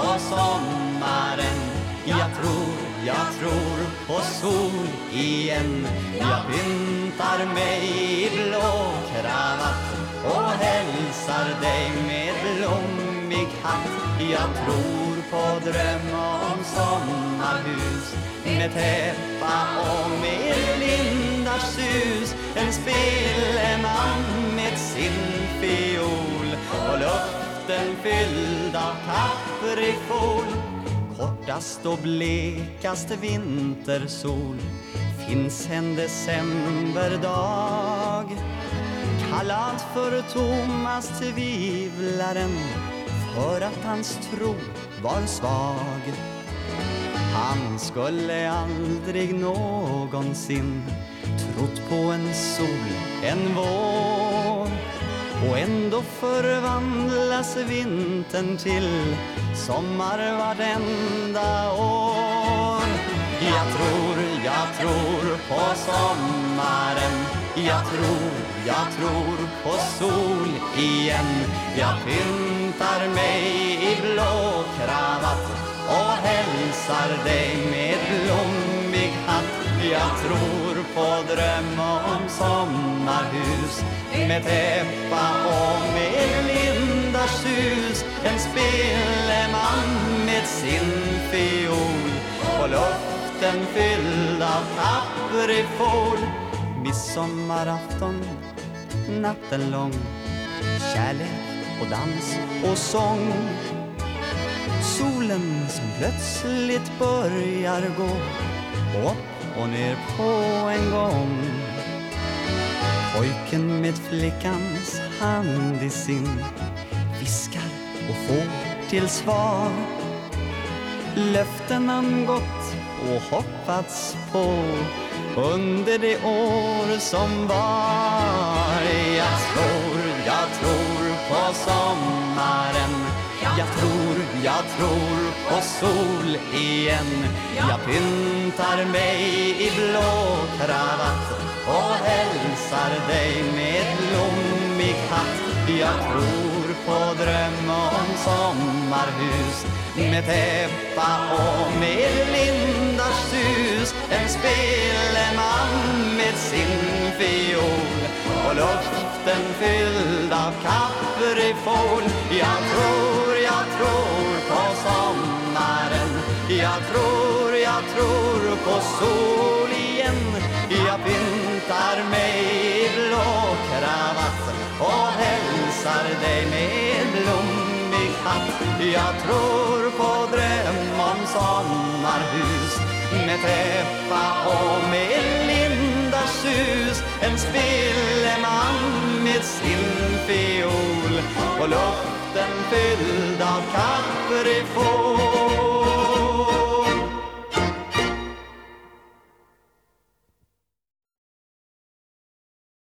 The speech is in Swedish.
på sommaren. Jag tror, jag tror på sol igen. Jag pyntar mig i blå kravatt och hälsar dig med blommig hatt. Jag tror på dröm om sommarhus med täppa och med lindars sus. En spelman med sin fiol luften fylld av kaprifol Kortast och blekast vintersol finns en decemberdag. Kallad för Thomas tvivlaren för att hans tro var svag. Han skulle aldrig någonsin trott på en sol, en vår och ändå förvandlas vintern till sommar vartenda år. Jag tror, jag tror på sommaren. Jag tror, jag tror på sol igen. Jag pyntar mig i blå kravatt och hälsar dig med blommig hatt. Jag tror få dröm om sommarhus. Med täppa och med lindars sus. En speleman med sin fiol. Och luften fylld av kaprifol Midsommarafton, natten lång. Kärlek och dans och sång. Solen som plötsligt börjar gå. Upp och ner på en gång. Pojken med flickans hand i sin viskar och får till svar. Löften han gått och hoppats på under det år som var. Jag tror, jag tror på sommaren jag tror på sol igen. Jag pyntar mig i blå kravatt och hälsar dig med blommig hatt. Jag tror på dröm om sommarhus med täppa och med lindars sus. En speleman med sin fiol och luften fylld av kaprifol Jag tror, jag tror och på sol igen Jag pyntar mig i blå kravatt och hälsar dig med blommig hatt. Jag tror på dröm om sommarhus med täppa och med lindars sus. En speleman med sin fiol och luften fylld av kaprifol.